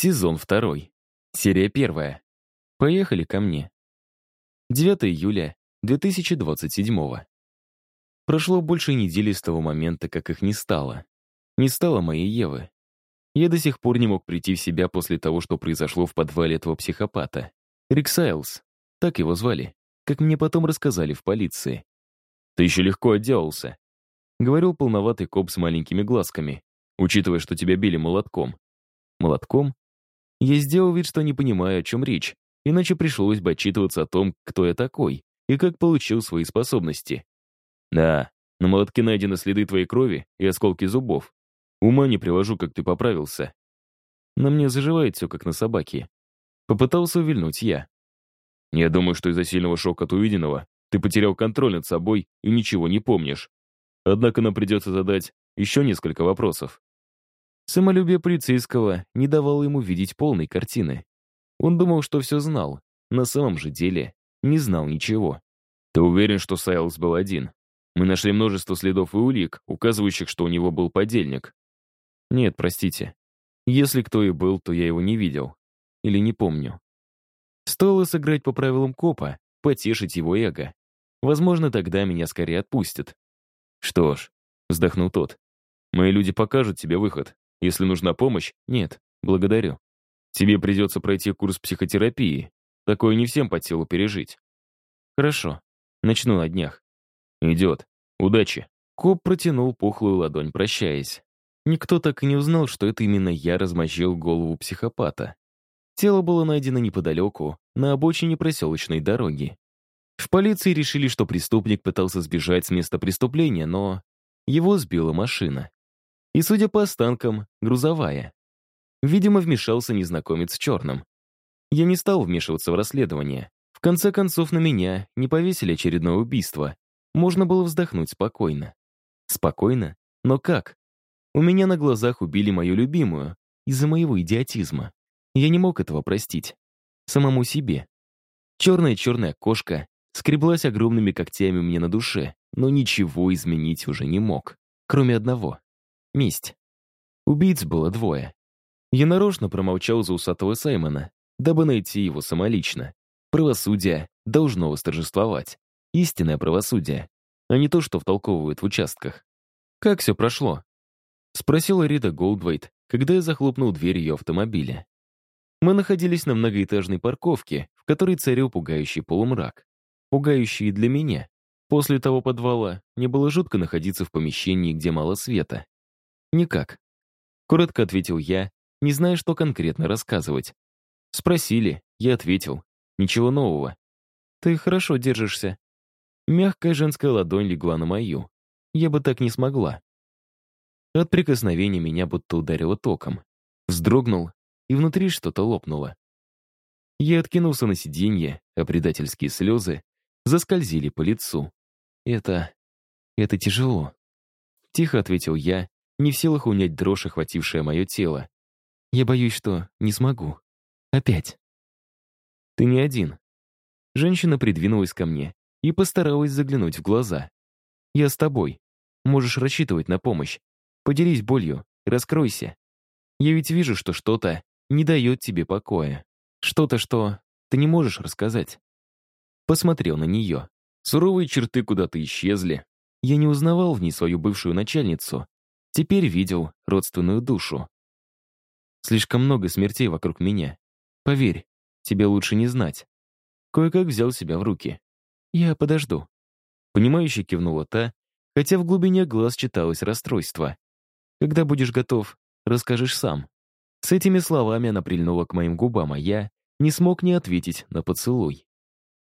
Сезон второй. Серия первая. Поехали ко мне. 9 июля 2027 Прошло больше недели с того момента, как их не стало. Не стало моей Евы. Я до сих пор не мог прийти в себя после того, что произошло в подвале этого психопата. Рик Сайлз, так его звали, как мне потом рассказали в полиции. «Ты еще легко отделался», — говорил полноватый коп с маленькими глазками, учитывая, что тебя били молотком. Молотком? Я сделал вид, что не понимаю, о чем речь, иначе пришлось бы отчитываться о том, кто я такой и как получил свои способности. Да, на молотке найдены следы твоей крови и осколки зубов. Ума не привожу, как ты поправился. На мне заживает все, как на собаке. Попытался увильнуть я. Я думаю, что из-за сильного шока от увиденного ты потерял контроль над собой и ничего не помнишь. Однако нам придется задать еще несколько вопросов. Самолюбие полицейского не давало ему видеть полной картины. Он думал, что все знал, на самом же деле не знал ничего. «Ты уверен, что Сайлз был один? Мы нашли множество следов и улик, указывающих, что у него был подельник». «Нет, простите. Если кто и был, то я его не видел. Или не помню». Стоило сыграть по правилам копа, потешить его эго. Возможно, тогда меня скорее отпустят. «Что ж», — вздохнул тот, — «мои люди покажут тебе выход. Если нужна помощь, нет, благодарю. Тебе придется пройти курс психотерапии. Такое не всем под силу пережить. Хорошо, начну на днях. Идет. Удачи. Коп протянул пухлую ладонь, прощаясь. Никто так и не узнал, что это именно я размозжил голову психопата. Тело было найдено неподалеку, на обочине проселочной дороги. В полиции решили, что преступник пытался сбежать с места преступления, но его сбила машина и, судя по останкам, грузовая. Видимо, вмешался незнакомец в черном. Я не стал вмешиваться в расследование. В конце концов, на меня не повесили очередное убийство. Можно было вздохнуть спокойно. Спокойно? Но как? У меня на глазах убили мою любимую из-за моего идиотизма. Я не мог этого простить. Самому себе. Черная-черная кошка скреблась огромными когтями мне на душе, но ничего изменить уже не мог. Кроме одного. Месть. Убийц было двое. Я нарочно промолчал за усатого Саймона, дабы найти его самолично. Правосудие должно восторжествовать. Истинное правосудие, а не то, что втолковывают в участках. «Как все прошло?» — спросила Рида Голдвейт, когда я захлопнул дверь ее автомобиля. Мы находились на многоэтажной парковке, в которой царил пугающий полумрак. Пугающий для меня. После того подвала мне было жутко находиться в помещении, где мало света. «Никак», — коротко ответил я, не зная, что конкретно рассказывать. Спросили, я ответил. Ничего нового. «Ты хорошо держишься». Мягкая женская ладонь легла на мою. Я бы так не смогла. От прикосновения меня будто ударило током. Вздрогнул, и внутри что-то лопнуло. Я откинулся на сиденье, а предательские слезы заскользили по лицу. «Это... это тяжело», — тихо ответил я, не в силах унять дрожь, охватившее мое тело. Я боюсь, что не смогу. Опять. Ты не один. Женщина придвинулась ко мне и постаралась заглянуть в глаза. Я с тобой. Можешь рассчитывать на помощь. Поделись болью, раскройся. Я ведь вижу, что что-то не дает тебе покоя. Что-то, что ты не можешь рассказать. Посмотрел на нее. Суровые черты куда-то исчезли. Я не узнавал в ней свою бывшую начальницу, Теперь видел родственную душу. Слишком много смертей вокруг меня. Поверь, тебе лучше не знать. Кое-как взял себя в руки. Я подожду. Понимающе кивнула та, хотя в глубине глаз читалось расстройство. Когда будешь готов, расскажешь сам. С этими словами она прильнула к моим губам, а я не смог не ответить на поцелуй.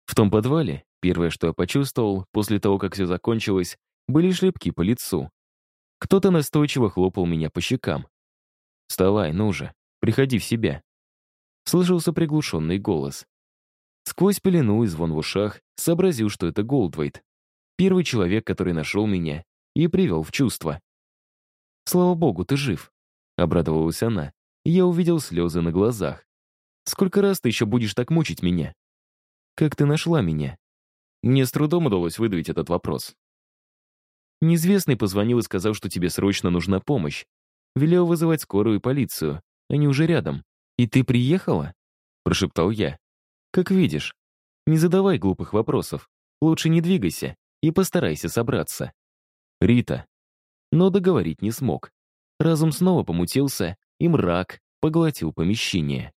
В том подвале первое, что я почувствовал после того, как все закончилось, были шлепки по лицу. Кто-то настойчиво хлопал меня по щекам. «Вставай, ну же, приходи в себя». Слышался приглушенный голос. Сквозь пелену и звон в ушах сообразил, что это Голдвейт. Первый человек, который нашел меня и привел в чувство. «Слава богу, ты жив», — обрадовалась она, я увидел слезы на глазах. «Сколько раз ты еще будешь так мучить меня?» «Как ты нашла меня?» Мне с трудом удалось выдавить этот вопрос. Неизвестный позвонил и сказал, что тебе срочно нужна помощь. Велел вызывать скорую и полицию. Они уже рядом. «И ты приехала?» — прошептал я. «Как видишь, не задавай глупых вопросов. Лучше не двигайся и постарайся собраться». «Рита». Но договорить не смог. Разум снова помутился, и мрак поглотил помещение.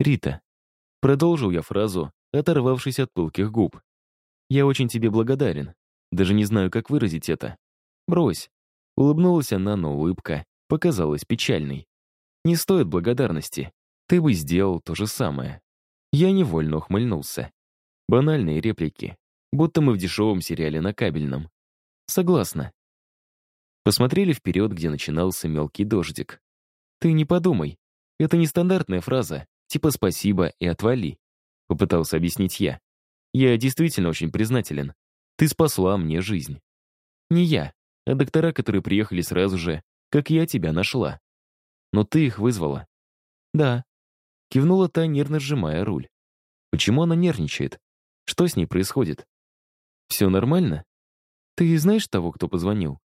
«Рита». Продолжил я фразу, оторвавшись от пылких губ. «Я очень тебе благодарен. Даже не знаю, как выразить это. Брось». Улыбнулась она, но улыбка показалась печальной. «Не стоит благодарности. Ты бы сделал то же самое». Я невольно ухмыльнулся. Банальные реплики. Будто мы в дешевом сериале на кабельном. Согласна. Посмотрели вперед, где начинался мелкий дождик. «Ты не подумай. Это не стандартная фраза, типа «спасибо» и «отвали», — попытался объяснить я. Я действительно очень признателен. Ты спасла мне жизнь. Не я, а доктора, которые приехали сразу же, как я тебя нашла. Но ты их вызвала. Да. Кивнула та, нервно сжимая руль. Почему она нервничает? Что с ней происходит? Все нормально? Ты знаешь того, кто позвонил?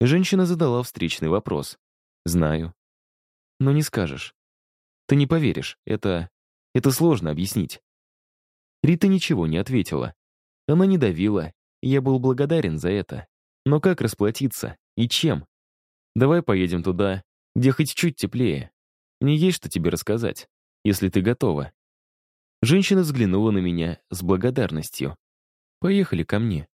Женщина задала встречный вопрос. Знаю. Но не скажешь. Ты не поверишь, это... это сложно объяснить. Рита ничего не ответила. Она не давила, я был благодарен за это. Но как расплатиться? И чем? Давай поедем туда, где хоть чуть теплее. Мне есть что тебе рассказать, если ты готова. Женщина взглянула на меня с благодарностью. Поехали ко мне.